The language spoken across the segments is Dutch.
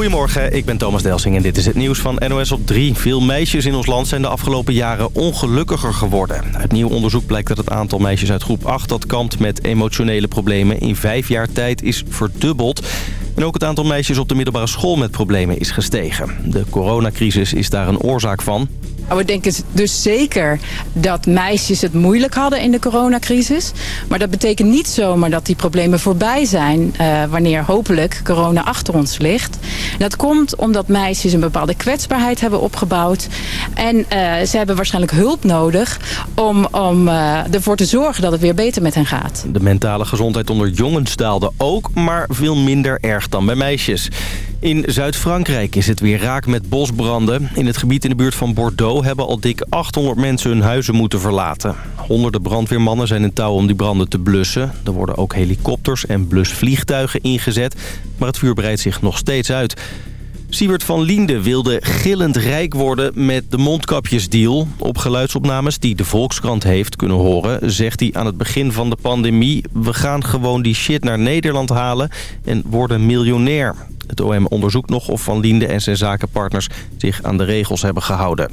Goedemorgen, ik ben Thomas Delsing en dit is het nieuws van NOS op 3. Veel meisjes in ons land zijn de afgelopen jaren ongelukkiger geworden. Uit nieuw onderzoek blijkt dat het aantal meisjes uit groep 8 dat kampt met emotionele problemen in vijf jaar tijd is verdubbeld. En ook het aantal meisjes op de middelbare school met problemen is gestegen. De coronacrisis is daar een oorzaak van. We denken dus zeker dat meisjes het moeilijk hadden in de coronacrisis. Maar dat betekent niet zomaar dat die problemen voorbij zijn... Uh, wanneer hopelijk corona achter ons ligt. Dat komt omdat meisjes een bepaalde kwetsbaarheid hebben opgebouwd. En uh, ze hebben waarschijnlijk hulp nodig om, om uh, ervoor te zorgen dat het weer beter met hen gaat. De mentale gezondheid onder jongens daalde ook, maar veel minder erg dan bij meisjes. In Zuid-Frankrijk is het weer raak met bosbranden. In het gebied in de buurt van Bordeaux hebben al dik 800 mensen hun huizen moeten verlaten. Honderden brandweermannen zijn in touw om die branden te blussen. Er worden ook helikopters en blusvliegtuigen ingezet. Maar het vuur breidt zich nog steeds uit. Siewert van Liende wilde gillend rijk worden met de mondkapjesdeal. Op geluidsopnames die de Volkskrant heeft kunnen horen... zegt hij aan het begin van de pandemie... we gaan gewoon die shit naar Nederland halen en worden miljonair. Het OM onderzoekt nog of Van Liende en zijn zakenpartners zich aan de regels hebben gehouden.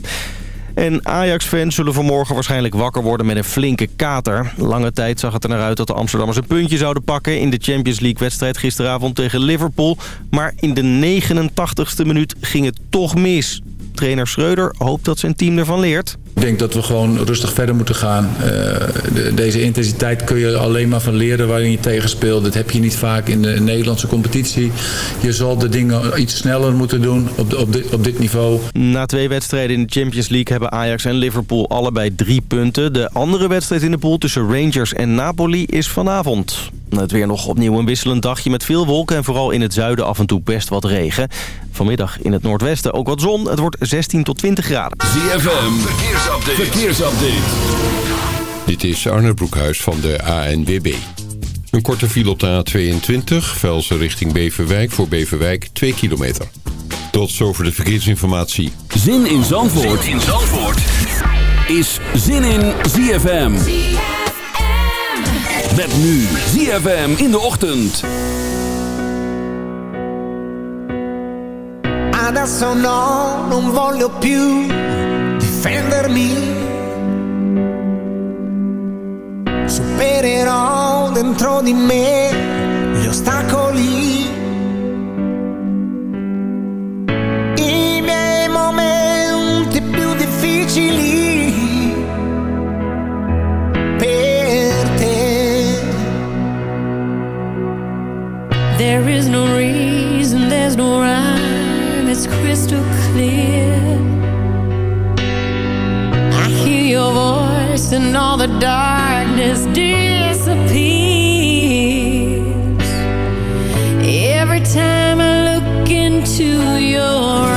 En Ajax-fans zullen vanmorgen waarschijnlijk wakker worden met een flinke kater. Lange tijd zag het er naar uit dat de Amsterdammers een puntje zouden pakken... in de Champions League-wedstrijd gisteravond tegen Liverpool. Maar in de 89ste minuut ging het toch mis. Trainer Schreuder hoopt dat zijn team ervan leert. Ik denk dat we gewoon rustig verder moeten gaan. Uh, de, deze intensiteit kun je alleen maar van leren waarin je tegenspeelt. Dat heb je niet vaak in de Nederlandse competitie. Je zal de dingen iets sneller moeten doen op, de, op, de, op dit niveau. Na twee wedstrijden in de Champions League hebben Ajax en Liverpool allebei drie punten. De andere wedstrijd in de pool tussen Rangers en Napoli is vanavond. Het weer nog opnieuw een wisselend dagje met veel wolken en vooral in het zuiden af en toe best wat regen. Vanmiddag in het noordwesten ook wat zon. Het wordt 16 tot 20 graden. ZFM, verkeersupdate. verkeersupdate. Dit is Arne Broekhuis van de ANWB. Een korte file op de A22, Velsen richting Beverwijk voor Beverwijk 2 kilometer. Tot zover de verkeersinformatie. Zin in Zandvoort, zin in Zandvoort. is Zin in ZFM. Met nu ZFM in de ochtend. Adesso no, non voglio più difendermi. Supererò dentro di me gli ostacoli. I miei momenti più difficili. Crystal clear. I hear your voice and all the darkness disappears. Every time I look into your eyes,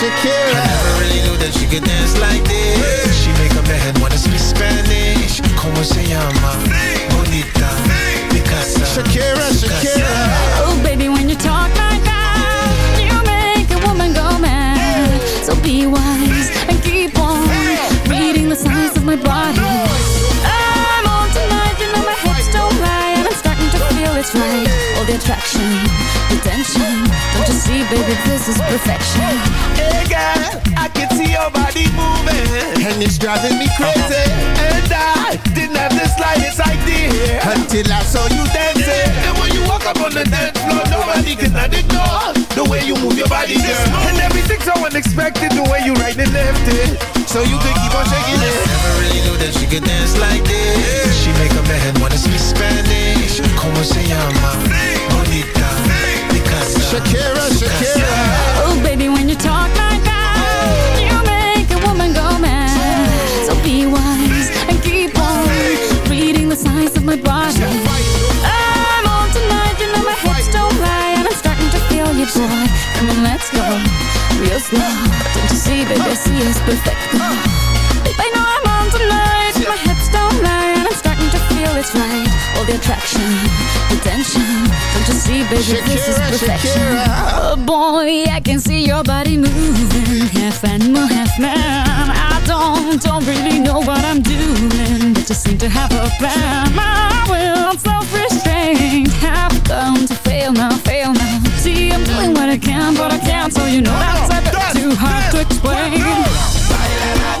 Shakira, it's right. All the attraction, the tension. Don't you see, baby, this is perfection. Shakira. Oh boy, I can see your body moving Half animal, half man I don't, don't really know what I'm doing But just seem to have a plan My will, self-restraint Have come to fail now, fail now See, I'm doing what I can, but I can't So you know that's a bit too hard to explain Baila la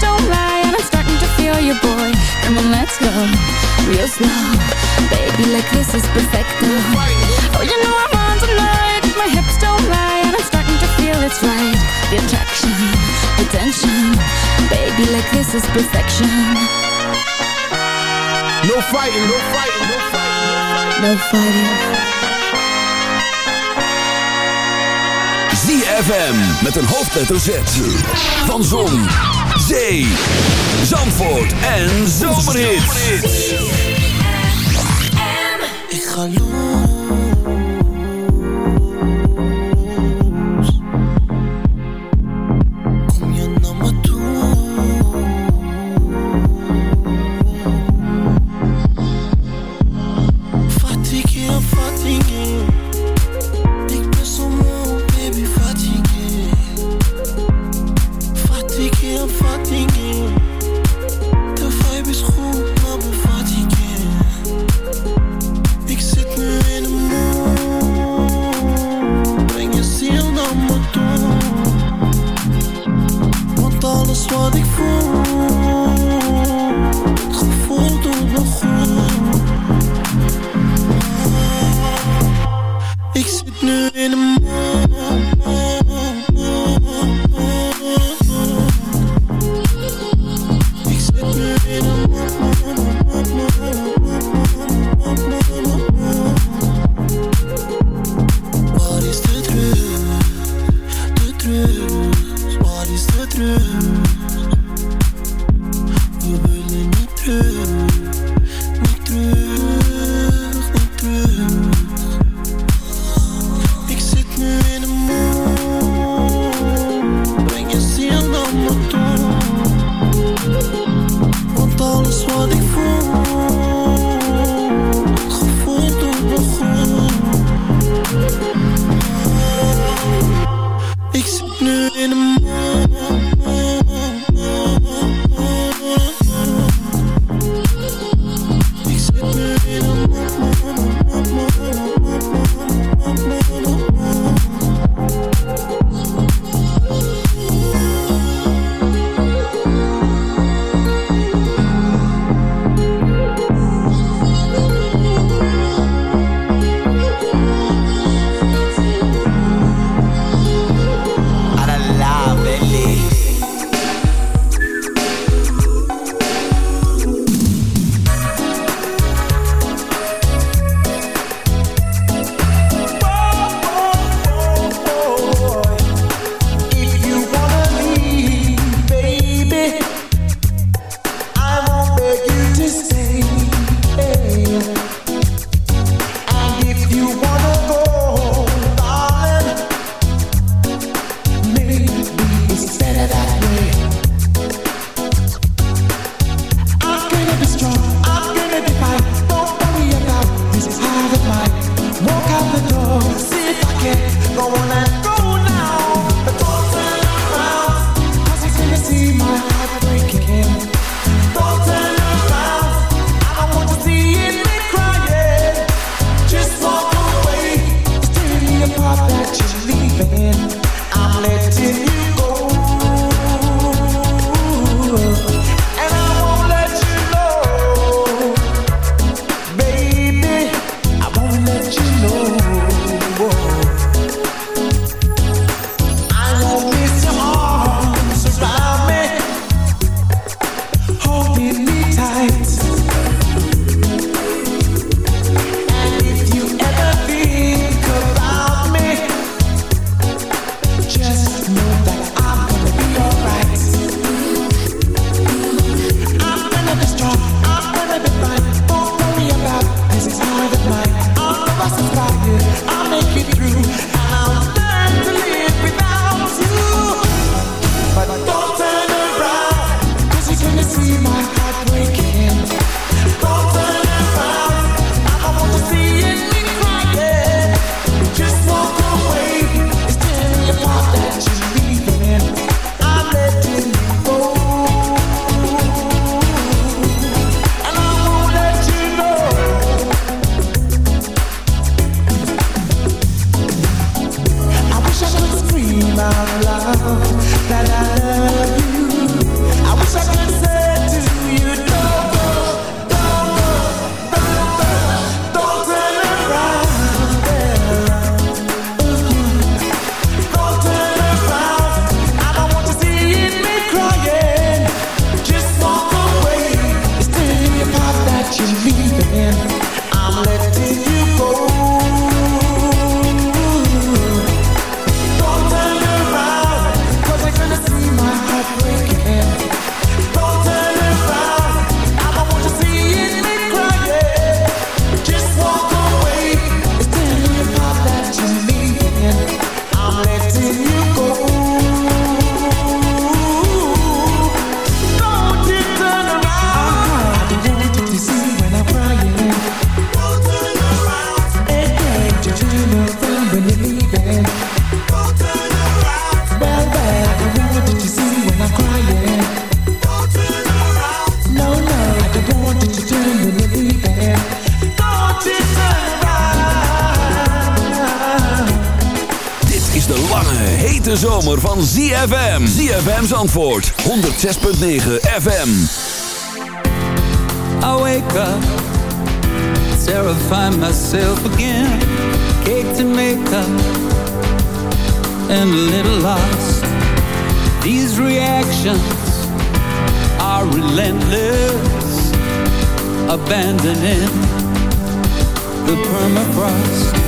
don't lie, and I'm starting to feel you, boy. Come on, let's go, real slow. Baby, like this is perfect. Oh, you know I'm on tonight, my hips don't lie, and I'm starting to feel it's right. The attraction, the tension. Baby, like this is perfection. No fighting, no fighting, no fighting. No fighting. ZFM met een hoofdletter Z. Van Zon, Zee, Zandvoort en Zomerhits. Ik ga Dit ZFM. ZFM's antwoord. 106.9 FM. I wake up, terrify myself again. cake to make up and a little lost. These reactions are relentless, abandoning the permafrost.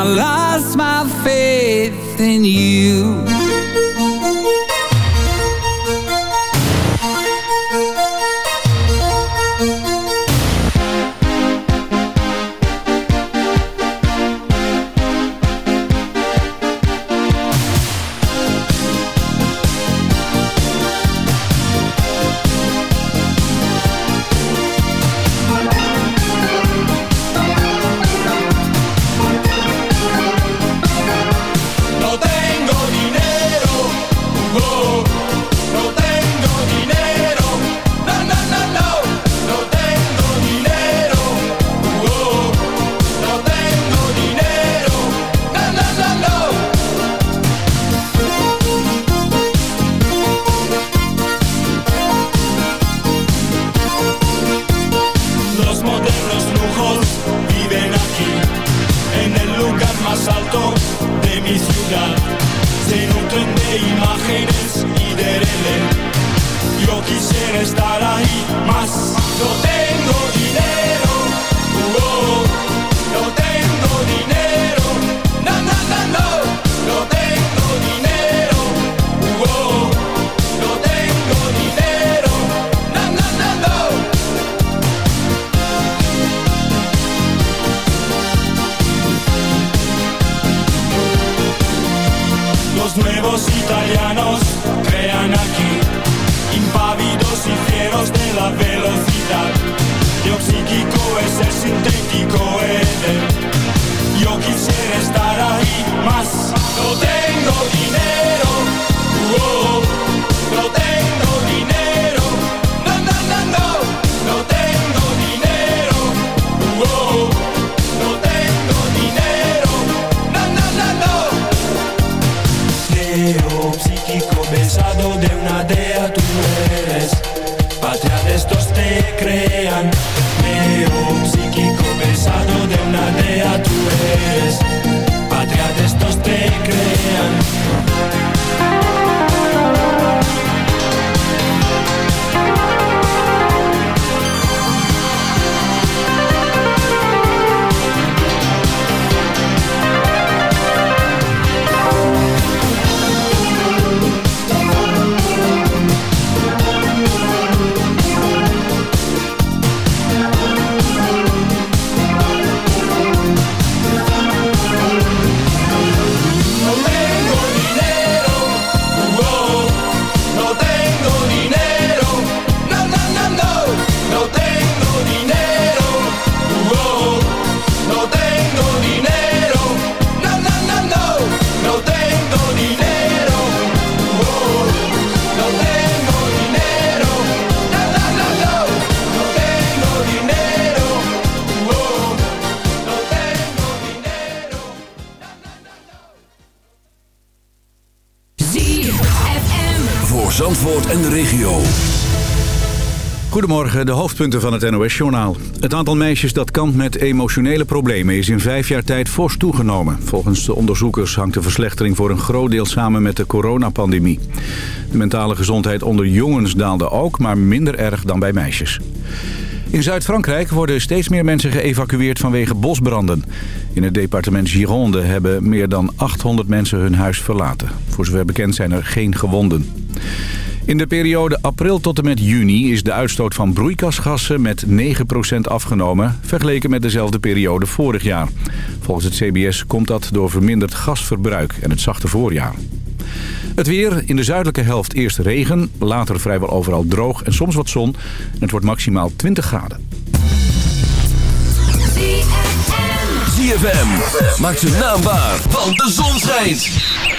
I lost my faith in you. En de regio. Goedemorgen, de hoofdpunten van het NOS-journaal. Het aantal meisjes dat kampt met emotionele problemen is in vijf jaar tijd fors toegenomen. Volgens de onderzoekers hangt de verslechtering voor een groot deel samen met de coronapandemie. De mentale gezondheid onder jongens daalde ook, maar minder erg dan bij meisjes. In Zuid-Frankrijk worden steeds meer mensen geëvacueerd vanwege bosbranden. In het departement Gironde hebben meer dan 800 mensen hun huis verlaten. Voor zover bekend zijn er geen gewonden. In de periode april tot en met juni is de uitstoot van broeikasgassen met 9% afgenomen... vergeleken met dezelfde periode vorig jaar. Volgens het CBS komt dat door verminderd gasverbruik en het zachte voorjaar. Het weer, in de zuidelijke helft eerst regen, later vrijwel overal droog en soms wat zon. En het wordt maximaal 20 graden. ZFM maakt zijn naam waar, want de zon schijnt.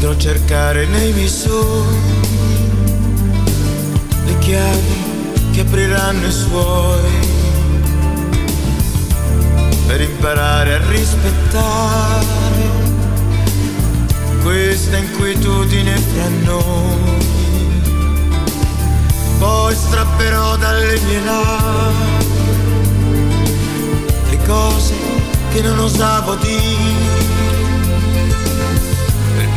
Andrò a cercare nei miei sogni le chiavi che apriranno i suoi per imparare a rispettare questa inquietudine fra noi. Poi strapperò dalle mie labbra le cose che non osavo dire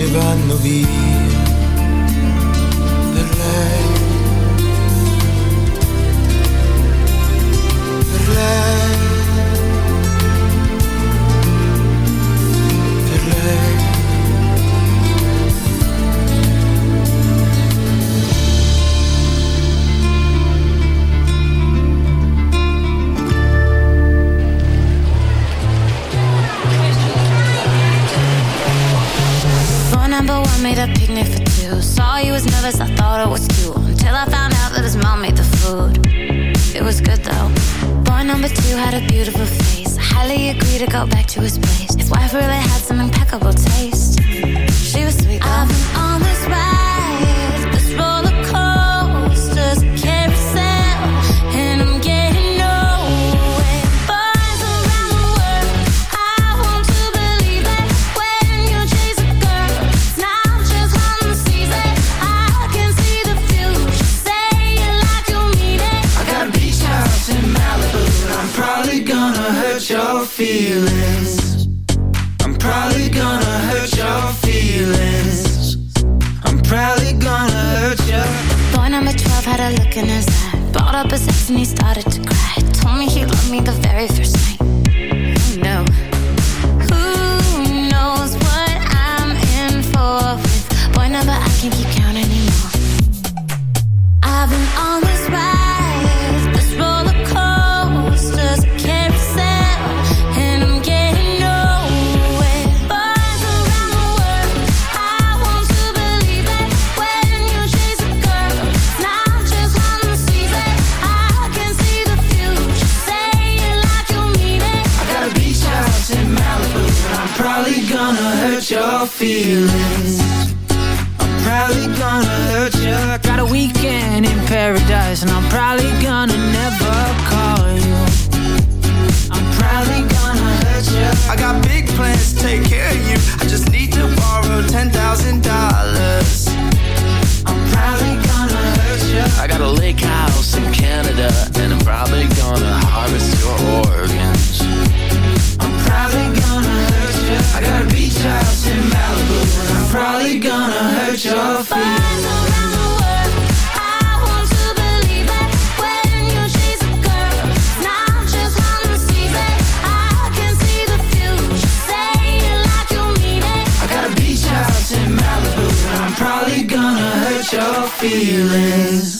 ne vanno via. got a beautiful face. I highly agree to go back to his place. His wife really had some impeccable taste. I just your feelings.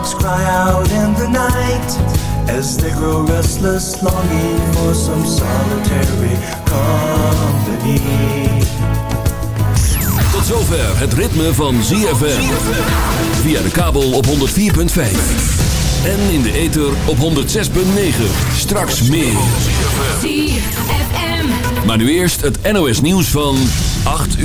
Dogs cry out in the night as they grow restless, longing for some solitary company. Tot zover het ritme van ZFM. Via de kabel op 104.5. En in de ether op 106.9. Straks meer. ZFM. Maar nu eerst het NOS nieuws van 8 uur.